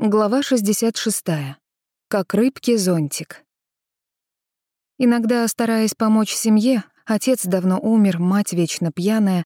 Глава 66. Как рыбки зонтик. Иногда, стараясь помочь семье, отец давно умер, мать вечно пьяная,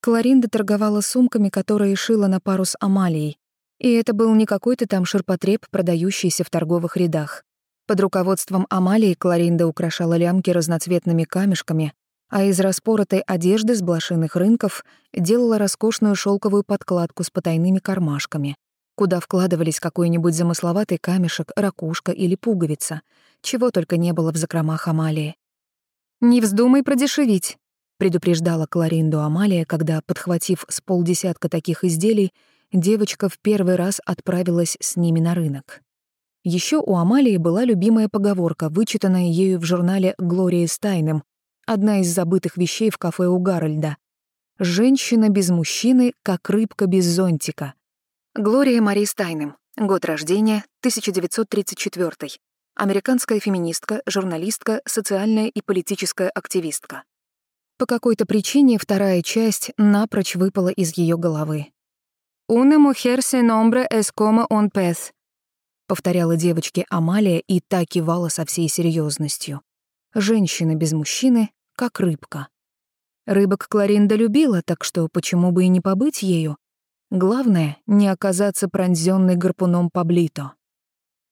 Кларинда торговала сумками, которые шила на пару с Амалией. И это был не какой-то там ширпотреб, продающийся в торговых рядах. Под руководством Амалии Кларинда украшала лямки разноцветными камешками, а из распоротой одежды с блошиных рынков делала роскошную шелковую подкладку с потайными кармашками — куда вкладывались какой-нибудь замысловатый камешек, ракушка или пуговица, чего только не было в закромах Амалии. «Не вздумай продешевить», — предупреждала Кларинду Амалия, когда, подхватив с полдесятка таких изделий, девочка в первый раз отправилась с ними на рынок. Еще у Амалии была любимая поговорка, вычитанная ею в журнале «Глория Стайном», одна из забытых вещей в кафе у Гарольда. «Женщина без мужчины, как рыбка без зонтика». Глория Мари Стайнем. Год рождения 1934. Американская феминистка, журналистка, социальная и политическая активистка. По какой-то причине вторая часть напрочь выпала из ее головы. «Una mujer sin nombre es como un pez», — повторяла девочке Амалия и так кивала со всей серьезностью. «Женщина без мужчины, как рыбка». Рыбок Кларинда любила, так что почему бы и не побыть ею? Главное — не оказаться пронзённой гарпуном Паблито.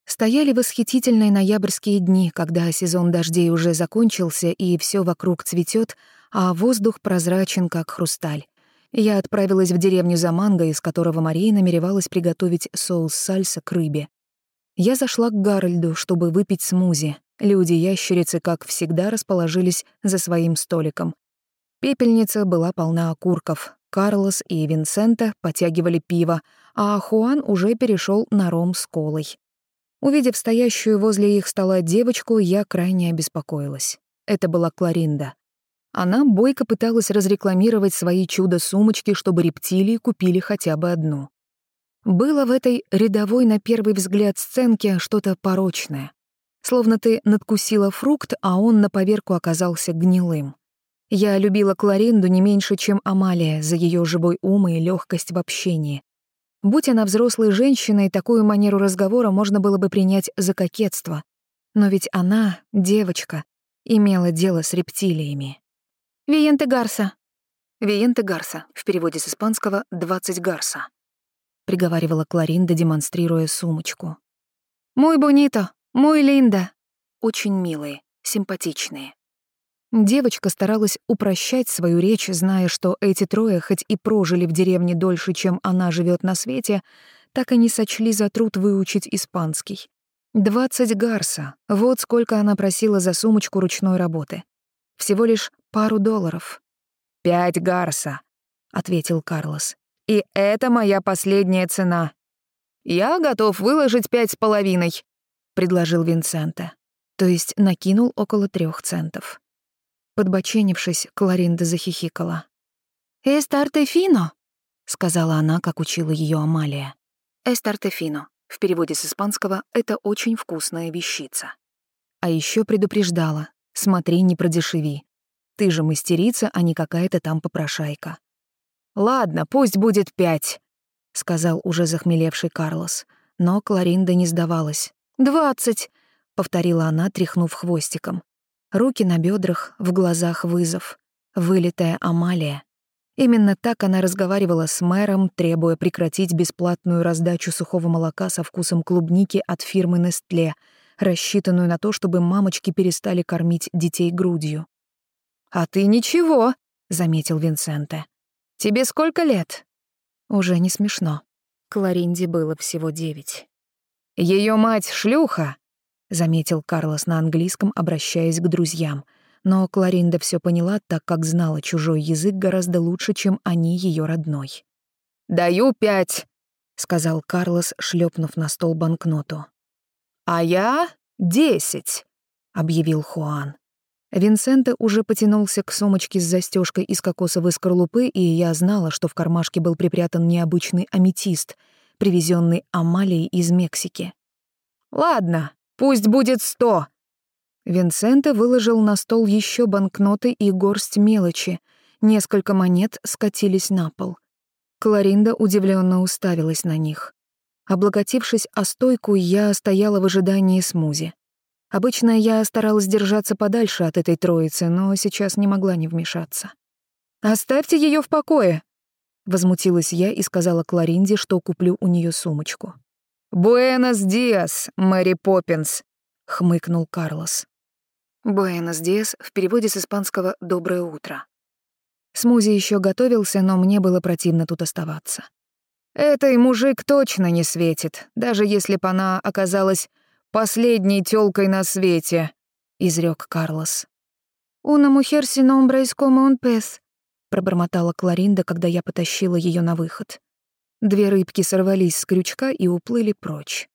Стояли восхитительные ноябрьские дни, когда сезон дождей уже закончился и всё вокруг цветёт, а воздух прозрачен, как хрусталь. Я отправилась в деревню за манго, из которого Мария намеревалась приготовить соус сальса к рыбе. Я зашла к Гарольду, чтобы выпить смузи. Люди-ящерицы, как всегда, расположились за своим столиком. Пепельница была полна окурков, Карлос и Винсента потягивали пиво, а Хуан уже перешел на ром с колой. Увидев стоящую возле их стола девочку, я крайне обеспокоилась. Это была Кларинда. Она бойко пыталась разрекламировать свои чудо-сумочки, чтобы рептилии купили хотя бы одну. Было в этой рядовой на первый взгляд сценке что-то порочное. Словно ты надкусила фрукт, а он на поверку оказался гнилым. Я любила Кларинду не меньше, чем Амалия за ее живой ум и легкость в общении. Будь она взрослой женщиной, такую манеру разговора можно было бы принять за кокетство. Но ведь она, девочка, имела дело с рептилиями. «Виенте Гарса». «Виенте Гарса», в переводе с испанского «двадцать Гарса», — приговаривала Кларинда, демонстрируя сумочку. «Мой бонито, мой линда». Очень милые, симпатичные. Девочка старалась упрощать свою речь, зная, что эти трое, хоть и прожили в деревне дольше, чем она живет на свете, так и не сочли за труд выучить испанский. Двадцать гарса — вот сколько она просила за сумочку ручной работы. Всего лишь пару долларов. «Пять гарса», — ответил Карлос. «И это моя последняя цена». «Я готов выложить пять с половиной», — предложил Винсента. То есть накинул около трех центов. Подбоченившись, Кларинда захихикала. «Эстарте фино», — сказала она, как учила ее Амалия. «Эстарте фино» в переводе с испанского «это очень вкусная вещица». А еще предупреждала «смотри, не продешеви. Ты же мастерица, а не какая-то там попрошайка». «Ладно, пусть будет пять», — сказал уже захмелевший Карлос. Но Кларинда не сдавалась. «Двадцать», — повторила она, тряхнув хвостиком. Руки на бедрах, в глазах вызов. Вылитая Амалия. Именно так она разговаривала с мэром, требуя прекратить бесплатную раздачу сухого молока со вкусом клубники от фирмы Nestle, рассчитанную на то, чтобы мамочки перестали кормить детей грудью. «А ты ничего», — заметил Винсенте. «Тебе сколько лет?» Уже не смешно. Кларинде было всего девять. Ее мать — шлюха», — заметил Карлос на английском, обращаясь к друзьям. Но Кларинда все поняла, так как знала чужой язык гораздо лучше, чем они ее родной. «Даю пять», — сказал Карлос, шлепнув на стол банкноту. «А я — десять», — объявил Хуан. Винсенте уже потянулся к сумочке с застежкой из кокосовой скорлупы, и я знала, что в кармашке был припрятан необычный аметист, привезенный Амалией из Мексики. «Ладно, Пусть будет сто!» Винсента выложил на стол еще банкноты и горсть мелочи. Несколько монет скатились на пол. Кларинда удивленно уставилась на них. Облокотившись о стойку, я стояла в ожидании смузи. Обычно я старалась держаться подальше от этой троицы, но сейчас не могла не вмешаться. «Оставьте ее в покое!» Возмутилась я и сказала Кларинде, что куплю у нее сумочку. «Буэнос диас, Мэри Поппинс!» — хмыкнул Карлос. «Буэнос диас» в переводе с испанского «доброе утро». Смузи еще готовился, но мне было противно тут оставаться. «Этой мужик точно не светит, даже если б она оказалась последней тёлкой на свете», — изрёк Карлос. «Уна мухер си номбра из кома он пес», — пробормотала Кларинда, когда я потащила её на выход. Две рыбки сорвались с крючка и уплыли прочь.